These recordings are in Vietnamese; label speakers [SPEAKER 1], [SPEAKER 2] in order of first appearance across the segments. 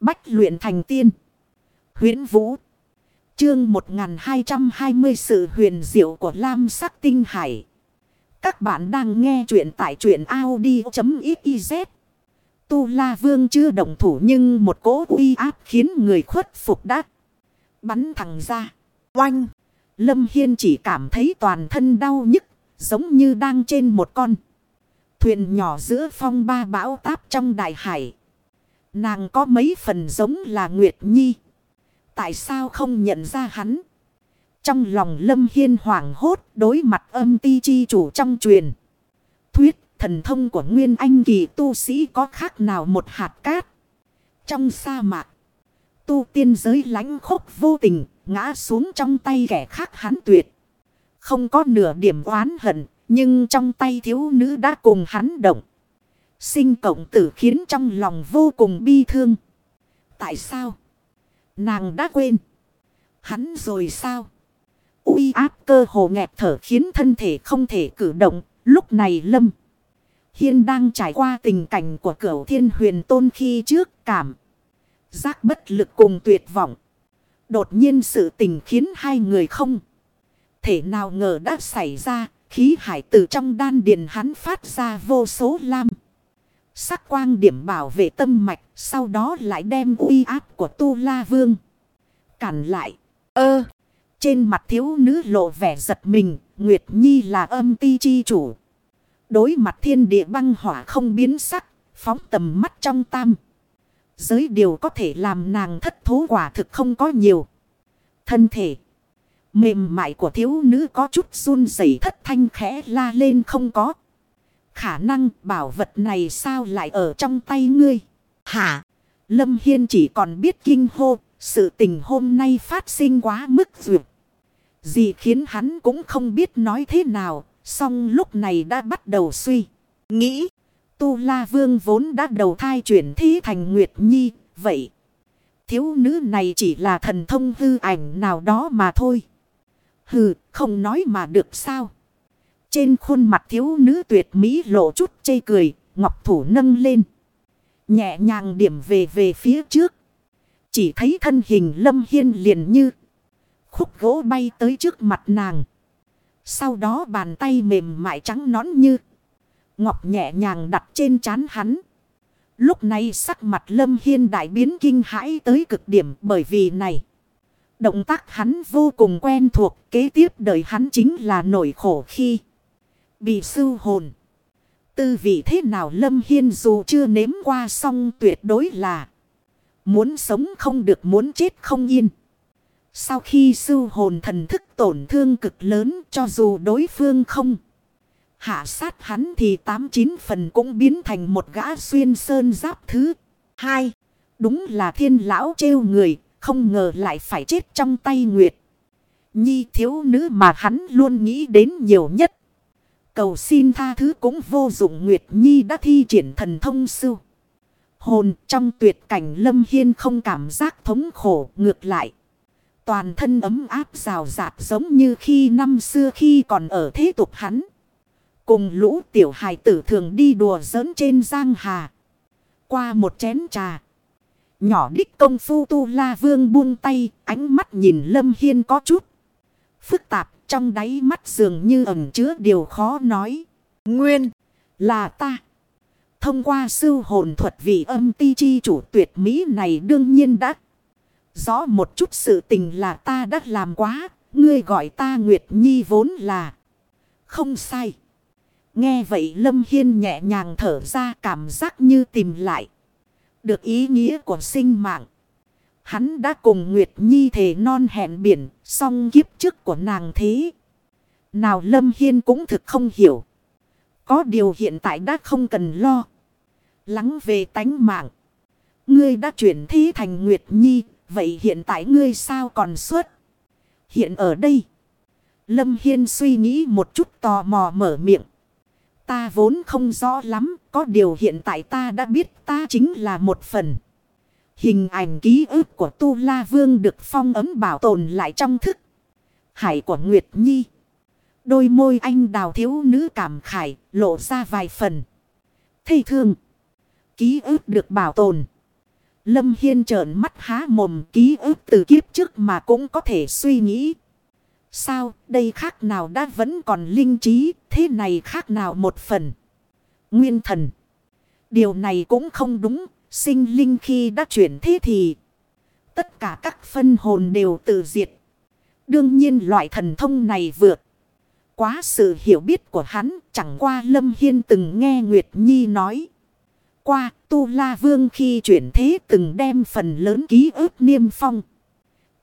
[SPEAKER 1] Bách luyện thành tiên. huyễn Vũ. Chương 1220 sự huyền diệu của Lam sắc tinh hải. Các bạn đang nghe truyện tại truyện Audi.xyz. Tu La Vương chưa động thủ nhưng một cỗ uy áp khiến người khuất phục đắc. Bắn thẳng ra. Oanh. Lâm Hiên chỉ cảm thấy toàn thân đau nhức. Giống như đang trên một con. Thuyền nhỏ giữa phong ba bão táp trong đại hải. Nàng có mấy phần giống là Nguyệt Nhi. Tại sao không nhận ra hắn? Trong lòng Lâm Hiên hoảng hốt đối mặt âm ti chi chủ trong truyền. Thuyết, thần thông của Nguyên Anh kỳ tu sĩ có khác nào một hạt cát. Trong sa mạc. Tu tiên giới lánh khốc vô tình, ngã xuống trong tay kẻ khác hắn tuyệt. Không có nửa điểm oán hận, nhưng trong tay thiếu nữ đã cùng hắn động. Sinh cộng tử khiến trong lòng vô cùng bi thương. Tại sao? Nàng đã quên. Hắn rồi sao? uy áp cơ hồ nghẹt thở khiến thân thể không thể cử động. Lúc này Lâm Hiên đang trải qua tình cảnh của cửu thiên huyền tôn khi trước cảm. Giác bất lực cùng tuyệt vọng. Đột nhiên sự tình khiến hai người không. Thể nào ngờ đã xảy ra. Khí hải từ trong đan điền hắn phát ra vô số lam. Sắc quang điểm bảo vệ tâm mạch. Sau đó lại đem uy áp của Tu La Vương. Cản lại. Ơ. Trên mặt thiếu nữ lộ vẻ giật mình. Nguyệt Nhi là âm ti chi chủ. Đối mặt thiên địa băng hỏa không biến sắc. Phóng tầm mắt trong tam. Giới điều có thể làm nàng thất thố quả thực không có nhiều. Thân thể. Mềm mại của thiếu nữ có chút run rẩy thất thanh khẽ la lên không có. Khả năng bảo vật này sao lại ở trong tay ngươi? Hả? Lâm Hiên chỉ còn biết kinh hô. Sự tình hôm nay phát sinh quá mức duyệt. Gì khiến hắn cũng không biết nói thế nào. Xong lúc này đã bắt đầu suy. Nghĩ. Tu La Vương vốn đã đầu thai chuyển thí thành Nguyệt Nhi. Vậy. Thiếu nữ này chỉ là thần thông hư ảnh nào đó mà thôi. Hừ, không nói mà được sao. Trên khuôn mặt thiếu nữ tuyệt mỹ lộ chút chê cười, ngọc thủ nâng lên. Nhẹ nhàng điểm về về phía trước. Chỉ thấy thân hình lâm hiên liền như. Khúc gỗ bay tới trước mặt nàng. Sau đó bàn tay mềm mại trắng nõn như. Ngọc nhẹ nhàng đặt trên trán hắn. Lúc này sắc mặt lâm hiên đại biến kinh hãi tới cực điểm bởi vì này. Động tác hắn vô cùng quen thuộc, kế tiếp đời hắn chính là nổi khổ khi bị sưu hồn. Tư vị thế nào Lâm Hiên dù chưa nếm qua xong tuyệt đối là muốn sống không được, muốn chết không yên. Sau khi sưu hồn thần thức tổn thương cực lớn, cho dù đối phương không hạ sát hắn thì tám chín phần cũng biến thành một gã xuyên sơn giáp thứ hai. Đúng là thiên lão trêu người, không ngờ lại phải chết trong tay Nguyệt. Nhi thiếu nữ mà hắn luôn nghĩ đến nhiều nhất. Cầu xin tha thứ cũng vô dụng Nguyệt Nhi đã thi triển thần thông sư. Hồn trong tuyệt cảnh lâm hiên không cảm giác thống khổ ngược lại. Toàn thân ấm áp rào rạt giống như khi năm xưa khi còn ở thế tục hắn. Cùng lũ tiểu hài tử thường đi đùa giỡn trên giang hà. Qua một chén trà. Nhỏ đích công phu tu la vương buông tay, ánh mắt nhìn lâm hiên có chút. Phức tạp trong đáy mắt dường như ẩn chứa điều khó nói. Nguyên là ta. Thông qua sư hồn thuật vị âm ti chi chủ tuyệt mỹ này đương nhiên đã. Rõ một chút sự tình là ta đã làm quá. Ngươi gọi ta Nguyệt Nhi vốn là. Không sai. Nghe vậy Lâm Hiên nhẹ nhàng thở ra cảm giác như tìm lại. Được ý nghĩa của sinh mạng. Hắn đã cùng Nguyệt Nhi thể non hẹn biển, song kiếp trước của nàng thế. Nào Lâm Hiên cũng thực không hiểu. Có điều hiện tại đã không cần lo. Lắng về tánh mạng. Ngươi đã chuyển thế thành Nguyệt Nhi, vậy hiện tại ngươi sao còn xuất? Hiện ở đây. Lâm Hiên suy nghĩ một chút tò mò mở miệng. Ta vốn không rõ lắm, có điều hiện tại ta đã biết ta chính là một phần. Hình ảnh ký ức của Tu La Vương được phong ấm bảo tồn lại trong thức. Hải của Nguyệt Nhi. Đôi môi anh đào thiếu nữ cảm khải, lộ ra vài phần. thê thương. Ký ức được bảo tồn. Lâm Hiên trợn mắt há mồm, ký ức từ kiếp trước mà cũng có thể suy nghĩ. Sao, đây khác nào đã vẫn còn linh trí, thế này khác nào một phần. Nguyên thần. Điều này cũng không đúng. Sinh linh khi đã chuyển thế thì tất cả các phân hồn đều tự diệt. Đương nhiên loại thần thông này vượt. Quá sự hiểu biết của hắn chẳng qua Lâm Hiên từng nghe Nguyệt Nhi nói. Qua Tu La Vương khi chuyển thế từng đem phần lớn ký ức niêm phong.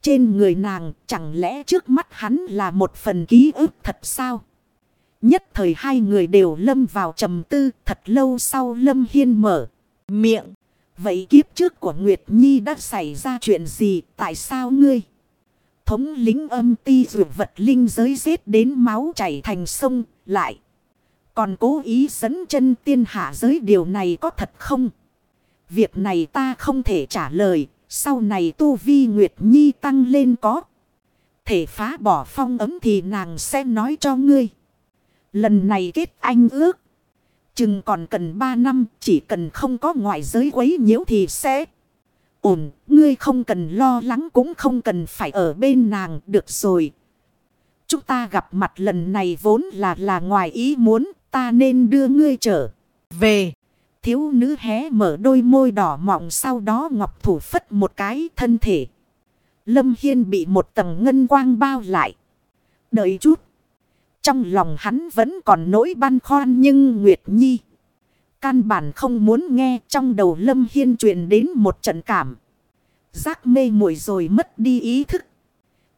[SPEAKER 1] Trên người nàng chẳng lẽ trước mắt hắn là một phần ký ức thật sao? Nhất thời hai người đều lâm vào trầm tư thật lâu sau Lâm Hiên mở miệng. Vậy kiếp trước của Nguyệt Nhi đã xảy ra chuyện gì? Tại sao ngươi? Thống lính âm ti dù vật linh giới giết đến máu chảy thành sông, lại. Còn cố ý dẫn chân tiên hạ giới điều này có thật không? Việc này ta không thể trả lời. Sau này tu vi Nguyệt Nhi tăng lên có. Thể phá bỏ phong ấm thì nàng sẽ nói cho ngươi. Lần này kết anh ước. Chừng còn cần 3 năm, chỉ cần không có ngoại giới quấy nhiễu thì sẽ ổn. Ngươi không cần lo lắng cũng không cần phải ở bên nàng, được rồi. Chúng ta gặp mặt lần này vốn là là ngoài ý muốn, ta nên đưa ngươi trở về. Thiếu nữ hé mở đôi môi đỏ mọng, sau đó ngọc thủ phất một cái thân thể. Lâm Hiên bị một tầng ngân quang bao lại. Đợi chút. Trong lòng hắn vẫn còn nỗi băn khoăn nhưng Nguyệt Nhi. Căn bản không muốn nghe trong đầu Lâm Hiên truyền đến một trận cảm. Giác mê muội rồi mất đi ý thức.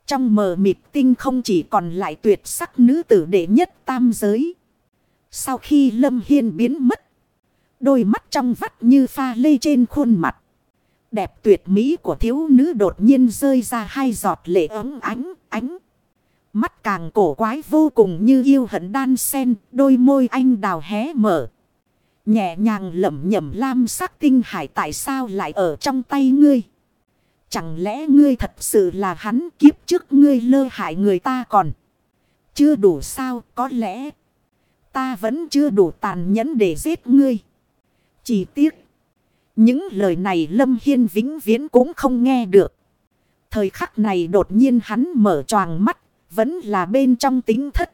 [SPEAKER 1] Trong mờ mịt tinh không chỉ còn lại tuyệt sắc nữ tử đệ nhất tam giới. Sau khi Lâm Hiên biến mất. Đôi mắt trong vắt như pha lê trên khuôn mặt. Đẹp tuyệt mỹ của thiếu nữ đột nhiên rơi ra hai giọt lệ ấm ánh, ánh. Mắt càng cổ quái vô cùng như yêu hận đan sen, đôi môi anh đào hé mở. Nhẹ nhàng lẩm nhẩm lam sắc tinh hải tại sao lại ở trong tay ngươi. Chẳng lẽ ngươi thật sự là hắn kiếp trước ngươi lơ hại người ta còn. Chưa đủ sao có lẽ ta vẫn chưa đủ tàn nhẫn để giết ngươi. Chỉ tiếc. Những lời này Lâm Hiên vĩnh viễn cũng không nghe được. Thời khắc này đột nhiên hắn mở choàng mắt. Vẫn là bên trong tính thất.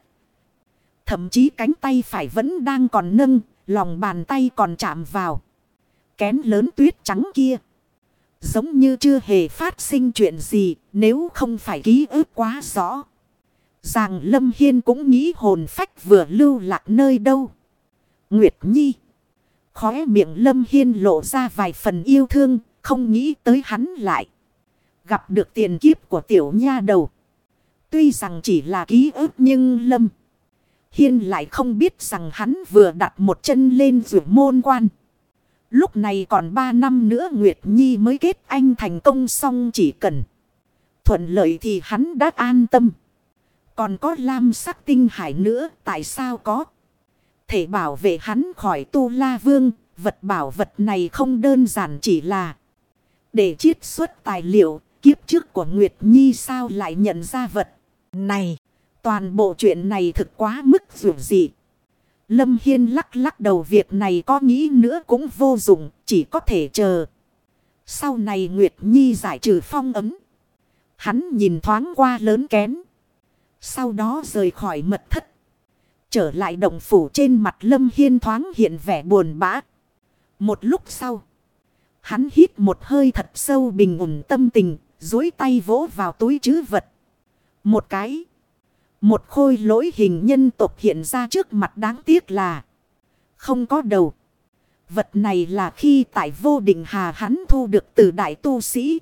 [SPEAKER 1] Thậm chí cánh tay phải vẫn đang còn nâng. Lòng bàn tay còn chạm vào. Kén lớn tuyết trắng kia. Giống như chưa hề phát sinh chuyện gì. Nếu không phải ký ức quá rõ. Giàng Lâm Hiên cũng nghĩ hồn phách vừa lưu lạc nơi đâu. Nguyệt Nhi. Khóe miệng Lâm Hiên lộ ra vài phần yêu thương, không nghĩ tới hắn lại. Gặp được tiền kiếp của tiểu nha đầu. Tuy rằng chỉ là ký ức nhưng Lâm Hiên lại không biết rằng hắn vừa đặt một chân lên rửa môn quan. Lúc này còn ba năm nữa Nguyệt Nhi mới kết anh thành công xong chỉ cần. Thuận lợi thì hắn đã an tâm. Còn có lam sắc tinh hải nữa, tại sao có thể bảo vệ hắn khỏi tu la vương. Vật bảo vật này không đơn giản chỉ là để chiết xuất tài liệu. Kiếp trước của Nguyệt Nhi sao lại nhận ra vật này. Toàn bộ chuyện này thực quá mức dù gì. Lâm Hiên lắc lắc đầu việc này có nghĩ nữa cũng vô dụng. Chỉ có thể chờ. Sau này Nguyệt Nhi giải trừ phong ấm. Hắn nhìn thoáng qua lớn kén. Sau đó rời khỏi mật thất. Trở lại động phủ trên mặt Lâm Hiên thoáng hiện vẻ buồn bã. Một lúc sau. Hắn hít một hơi thật sâu bình ổn tâm tình. Dối tay vỗ vào túi chứ vật. Một cái. Một khôi lỗi hình nhân tộc hiện ra trước mặt đáng tiếc là. Không có đầu. Vật này là khi tại vô định hà hắn thu được từ đại tu sĩ.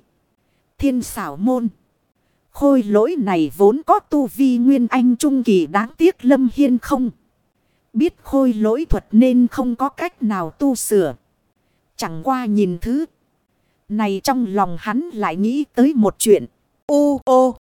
[SPEAKER 1] Thiên xảo môn. Khôi lỗi này vốn có tu vi nguyên anh trung kỳ đáng tiếc lâm hiên không. Biết khôi lỗi thuật nên không có cách nào tu sửa. Chẳng qua nhìn thứ. Này trong lòng hắn lại nghĩ tới một chuyện. Ô ô.